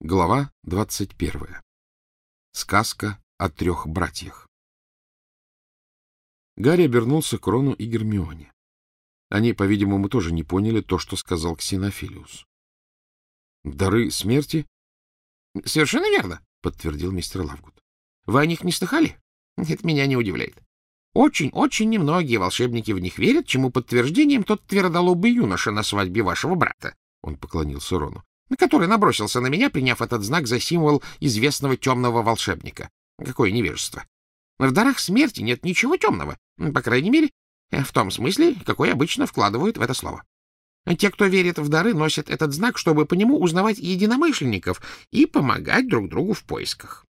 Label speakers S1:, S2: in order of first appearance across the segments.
S1: Глава двадцать первая. Сказка о трех братьях. Гарри обернулся к Рону и Гермионе. Они, по-видимому, тоже не поняли то, что сказал Ксенофилиус. — Дары смерти?
S2: — Совершенно верно, — подтвердил мистер Лавгуд. — Вы о них не слыхали? Это меня не удивляет. Очень-очень немногие волшебники в них верят, чему подтверждением тот твердолобый юноша на свадьбе вашего брата. Он поклонился Рону который набросился на меня, приняв этот знак за символ известного темного волшебника. Какое невежество! В дарах смерти нет ничего темного, по крайней мере, в том смысле, какой обычно вкладывают в это слово. Те, кто верит в дары, носят этот знак, чтобы по нему узнавать единомышленников и помогать друг другу в поисках.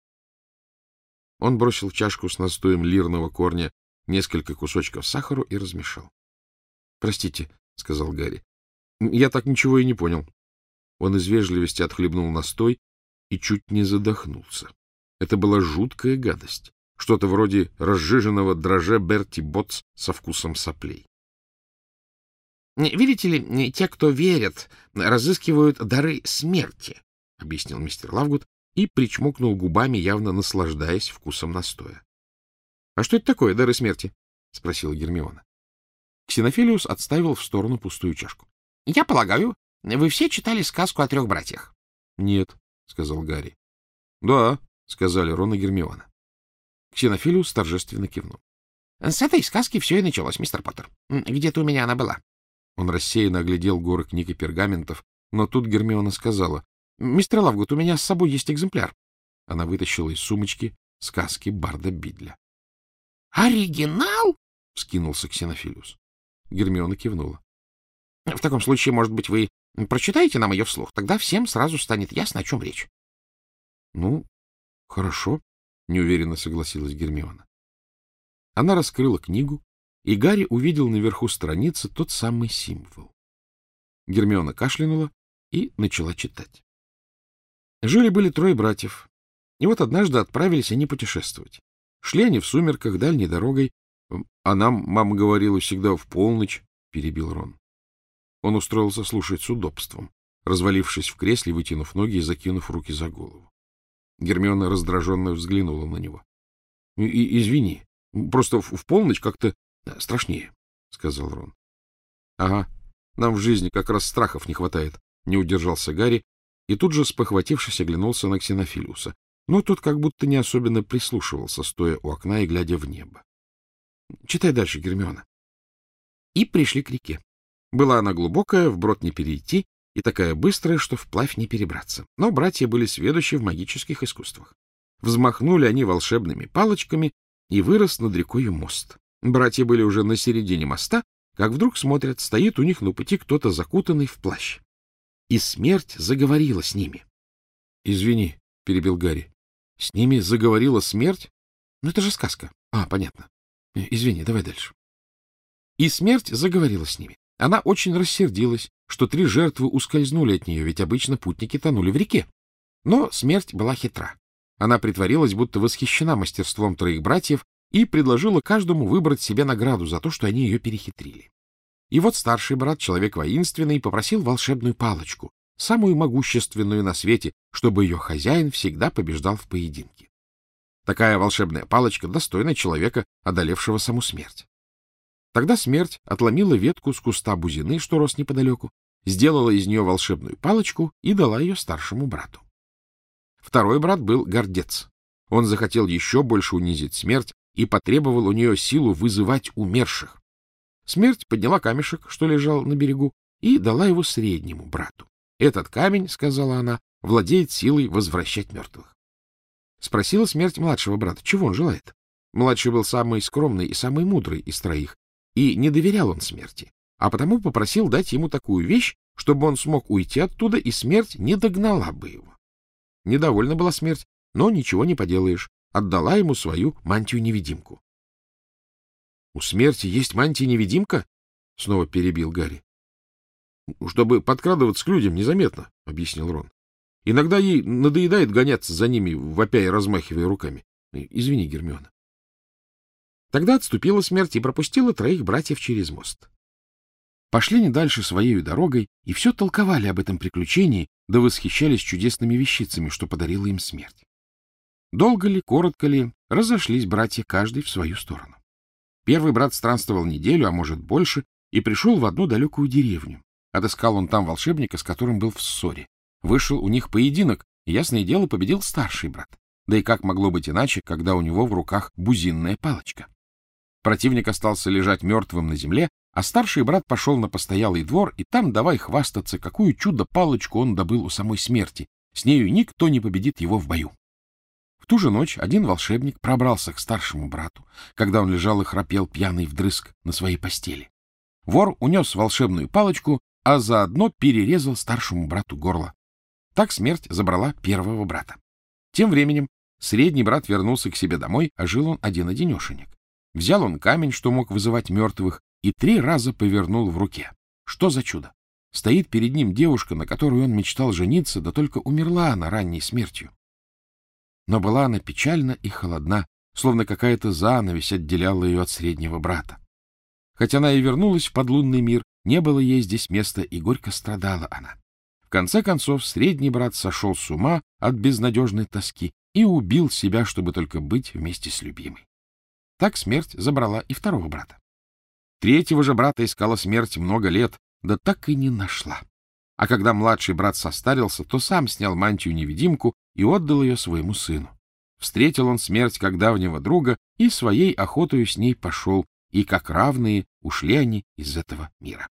S1: Он бросил чашку с настоем лирного корня несколько кусочков сахара и размешал. — Простите, — сказал Гарри, — я так ничего и не понял. Он из вежливости отхлебнул настой и чуть не задохнулся. Это была жуткая гадость, что-то вроде разжиженного дроже Берти Ботс со вкусом соплей.
S2: — Видите ли, те, кто верят, разыскивают дары смерти, — объяснил мистер Лавгуд и причмокнул губами, явно наслаждаясь вкусом настоя. — А что это такое, дары смерти? — спросила Гермиона. Ксенофилиус отставил в сторону пустую чашку. — Я полагаю, вы все читали сказку о трех братьях?
S1: — Нет, — сказал Гарри. — Да, — сказали Рон и Гермиона. Ксенофилиус торжественно кивнул.
S2: — С этой сказки все и началось, мистер Поттер. Где-то у меня она была.
S1: Он рассеянно оглядел горы книг и пергаментов, но тут Гермиона сказала. — Мистер Лавгуд, у меня с собой есть экземпляр. Она вытащила из сумочки сказки Барда Бидля.
S2: — Оригинал?
S1: — вскинулся Ксенофилиус. Гермиона кивнула.
S2: — В таком случае, может быть, вы Прочитайте нам ее вслух, тогда всем сразу станет ясно, о чем речь.
S1: — Ну, хорошо, — неуверенно согласилась Гермиона. Она раскрыла книгу, и Гарри увидел наверху страницы тот самый символ. Гермиона кашлянула и начала читать. Жили-были трое братьев, и вот однажды отправились они путешествовать. Шли они в сумерках дальней дорогой, а нам, мама говорила, всегда в полночь, — перебил Рон. Он устроился слушать с удобством, развалившись в кресле, вытянув ноги и закинув руки за голову. Гермиона раздраженно взглянула на него. — Извини, просто в, в полночь как-то страшнее, — сказал Рон. — Ага, нам в жизни как раз страхов не хватает, — не удержался Гарри, и тут же, спохватившись, оглянулся на Ксенофилиуса. Но тот как будто не особенно прислушивался, стоя у окна и глядя в небо. — Читай дальше, Гермиона. И пришли к реке. Была она глубокая, вброд не перейти, и такая быстрая, что вплавь не перебраться. Но братья были сведущи в магических искусствах. Взмахнули они волшебными палочками, и вырос над рекою мост. Братья были уже на середине моста, как вдруг смотрят, стоит у них на пути кто-то закутанный в плащ. И смерть заговорила с ними. — Извини, — перебил Гарри. — С ними заговорила смерть? Ну, это же сказка. А, понятно. Извини, давай дальше. И смерть заговорила с ними. Она очень рассердилась, что три жертвы ускользнули от нее, ведь обычно путники тонули в реке. Но смерть была хитра. Она притворилась, будто восхищена мастерством троих братьев и предложила каждому выбрать себе награду за то, что они ее перехитрили. И вот старший брат, человек воинственный, попросил волшебную палочку, самую могущественную на свете, чтобы ее хозяин всегда побеждал в поединке. Такая волшебная палочка достойна человека, одолевшего саму смерть. Тогда смерть отломила ветку с куста бузины, что рос неподалеку, сделала из нее волшебную палочку и дала ее старшему брату. Второй брат был гордец. Он захотел еще больше унизить смерть и потребовал у нее силу вызывать умерших. Смерть подняла камешек, что лежал на берегу, и дала его среднему брату. Этот камень, — сказала она, — владеет силой возвращать мертвых. Спросила смерть младшего брата, чего он желает. Младший был самый скромный и самый мудрый из троих, и не доверял он смерти, а потому попросил дать ему такую вещь, чтобы он смог уйти оттуда, и смерть не догнала бы его. Недовольна была смерть, но ничего не поделаешь, отдала ему свою мантию-невидимку. — У смерти есть мантия-невидимка? — снова перебил Гарри. — Чтобы подкрадываться к людям незаметно, — объяснил Рон. — Иногда ей надоедает гоняться за ними, вопя и размахивая руками. Извини, Гермиона. Тогда отступила смерть и пропустила троих братьев через мост. пошли не дальше своей дорогой и все толковали об этом приключении, да восхищались чудесными вещицами, что подарила им смерть. Долго ли, коротко ли, разошлись братья каждый в свою сторону. Первый брат странствовал неделю, а может больше, и пришел в одну далекую деревню. Отыскал он там волшебника, с которым был в ссоре. Вышел у них поединок, и, ясное дело, победил старший брат. Да и как могло быть иначе, когда у него в руках бузинная палочка? Противник остался лежать мертвым на земле, а старший брат пошел на постоялый двор, и там давай хвастаться, какую чудо-палочку он добыл у самой смерти. С нею никто не победит его в бою. В ту же ночь один волшебник пробрался к старшему брату, когда он лежал и храпел пьяный вдрызг на своей постели. Вор унес волшебную палочку, а заодно перерезал старшему брату горло. Так смерть забрала первого брата. Тем временем средний брат вернулся к себе домой, а жил он один-одинешенек. Взял он камень, что мог вызывать мертвых, и три раза повернул в руке. Что за чудо? Стоит перед ним девушка, на которую он мечтал жениться, да только умерла она ранней смертью. Но была она печальна и холодна, словно какая-то занавесь отделяла ее от среднего брата. Хотя она и вернулась в подлунный мир, не было ей здесь места, и горько страдала она. В конце концов, средний брат сошел с ума от безнадежной тоски и убил себя, чтобы только быть вместе с любимой. Так смерть забрала и второго брата. Третьего же брата искала смерть много лет, да так и не нашла. А когда младший брат состарился, то сам снял мантию-невидимку и отдал ее своему сыну. Встретил он смерть как давнего друга и своей охотою с ней пошел, и как равные ушли они из этого мира.